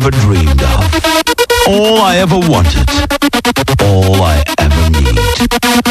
ever dreamed of, all I ever wanted, all I ever need.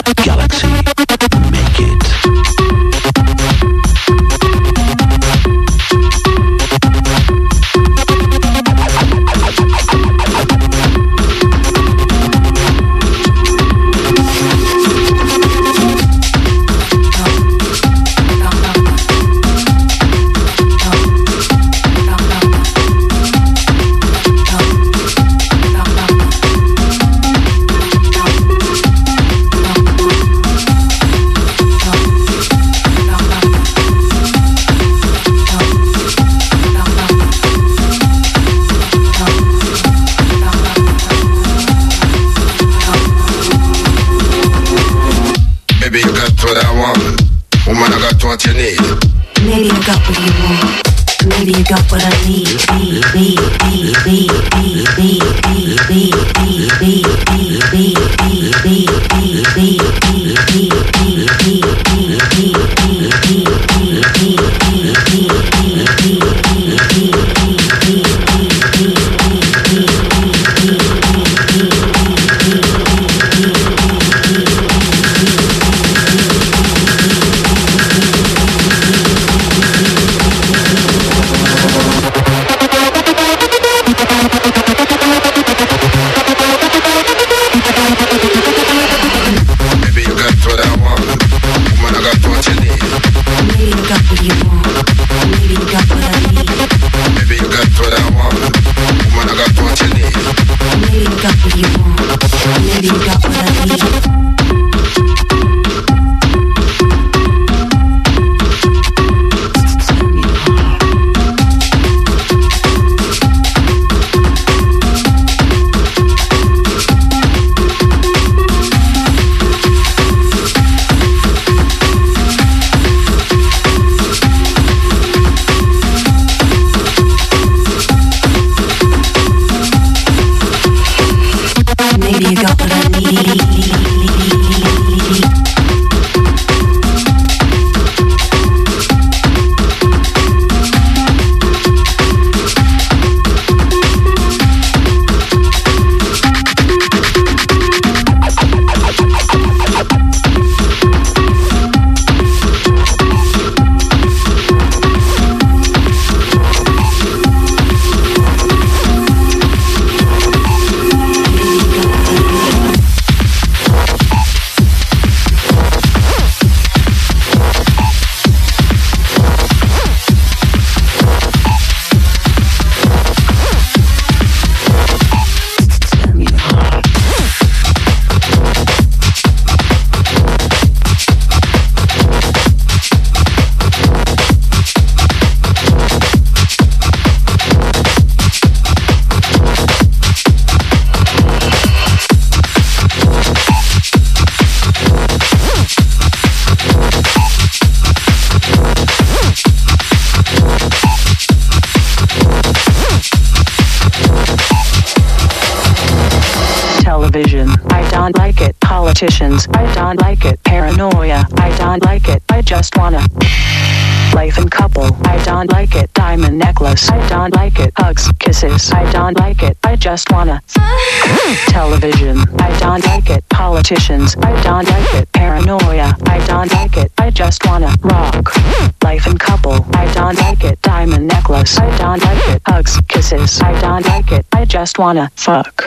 Kisses, I don't like it. I just wanna. Television, I don't like it. Politicians, I don't like it. Paranoia, I don't like it. I just wanna rock. Life and couple, I don't like it. Diamond necklace, I don't like it. Hugs, kisses, I don't like it. I just wanna fuck.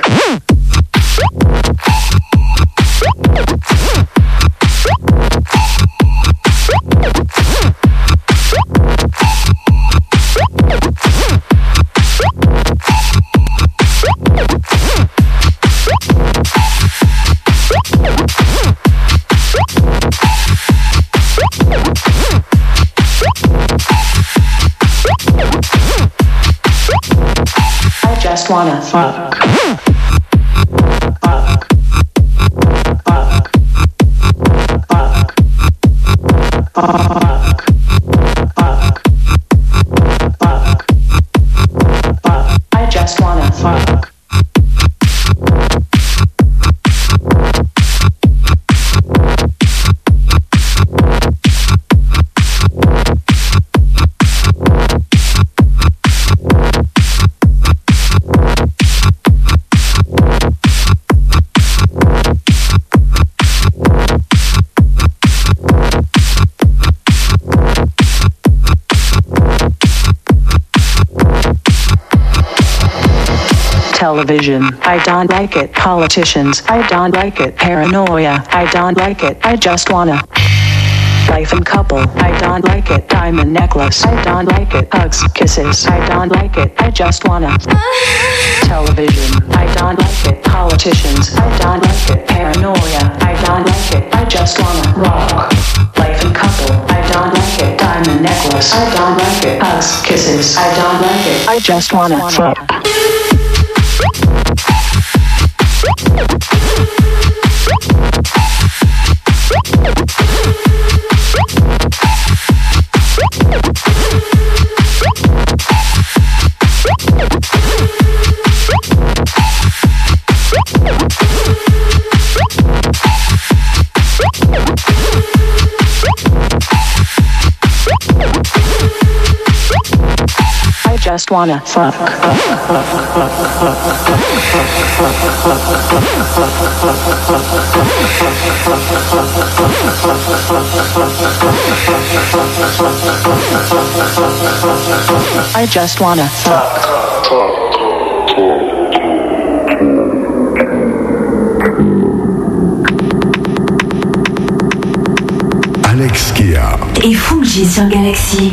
Just wanna fuck. Television, I don't like it. Politicians, I don't like it. Paranoia, I don't like it. I just wanna. Life and couple, I don't like it. Diamond necklace, I don't like it. Hugs, kisses, I don't like it. I just wanna. Television, I don't like it. Politicians, I don't like it. Paranoia, I don't like it. I just wanna rock. Life and couple, I don't like it. Diamond necklace, I don't like it. Hugs, kisses, I don't like it. I just wanna fuck. Woo! Just wanna fuck. I just wanna fuck. Alex Kia. Et Fungi sur Galaxie.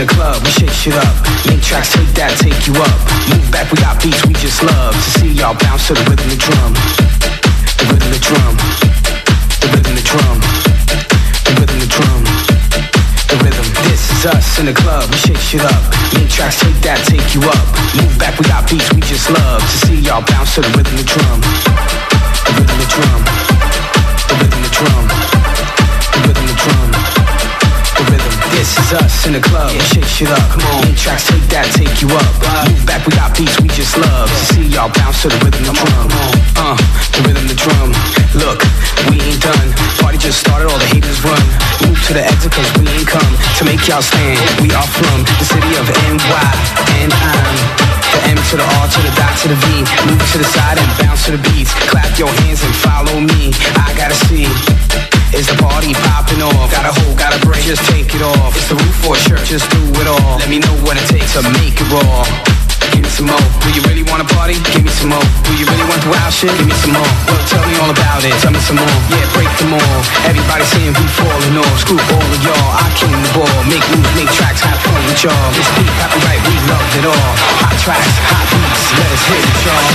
The club. We shake shit up. Make tracks, take that, take you up. Move back, we got beats we just love to see y'all bounce to the rhythm of the drum. The rhythm of the drum. The rhythm the drum. The rhythm the drum. The rhythm. This is us in the club. We shake shit up. Make tracks, take that, take you up. Move back, we got beats we just love to see y'all bounce to the rhythm of the drum. The rhythm of the drum. The rhythm of the drum. This is us in the club. Yeah, shake shit up. Come on. Tracks, take that, take you up. Move back, we got beats we just love to see y'all bounce to the rhythm of the drum. Uh, the rhythm of the drum. Look, we ain't done. Party just started, all the haters run. Move to the exit cause we ain't come to make y'all stand. We are from the city of NY, and I'm the M to the R to the dot to the V. Move to the side and bounce to the beats. Clap your hands and follow me. I gotta see. Is the party popping off? Got a hole, got a break, just take it off. It's the roof or a shirt, just do it all. Let me know what it takes to make it raw. Give me some more. Do you really wanna party? Give me some more. Do you really want wild shit? Give me some more. Well, tell me all about it. Tell me some more. Yeah, break them all. Everybody saying we falling off. Screw all of y'all. I came the ball. Make moves, make tracks, have fun with y'all. This beat, copyright, we loved it all. Hot tracks, hot beats. Let us hit it, y'all.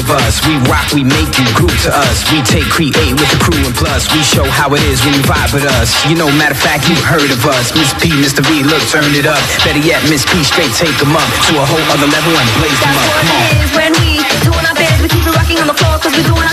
us. We rock, we make you groove to us. We take, create with the crew and plus. We show how it is when you vibe with us. You know, matter of fact, you heard of us. Miss P, Mr. V, look, turn it up. Better yet, Miss P, straight take them up to a whole other level and blaze them up. Come on. That's what it is when we doing our best. We keep it rocking on the floor cause we're doing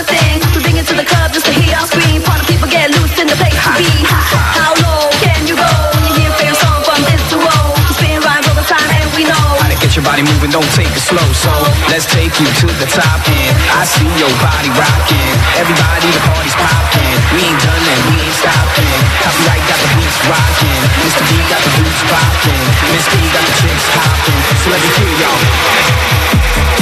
body moving, don't take it slow. So let's take you to the top end. I see your body rocking. Everybody, the party's popping. We ain't done and we ain't stopping. Copyright got the beats rocking. Mr. B got the boots popping. Miss B got the chicks hopping. So let me hear y'all.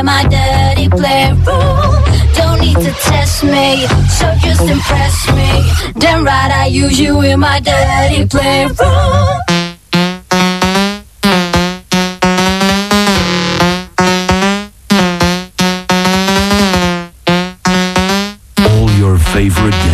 at my dirty playroom. Don't need to test me, so just impress me. Then, right, I use you in my dirty playroom. favorite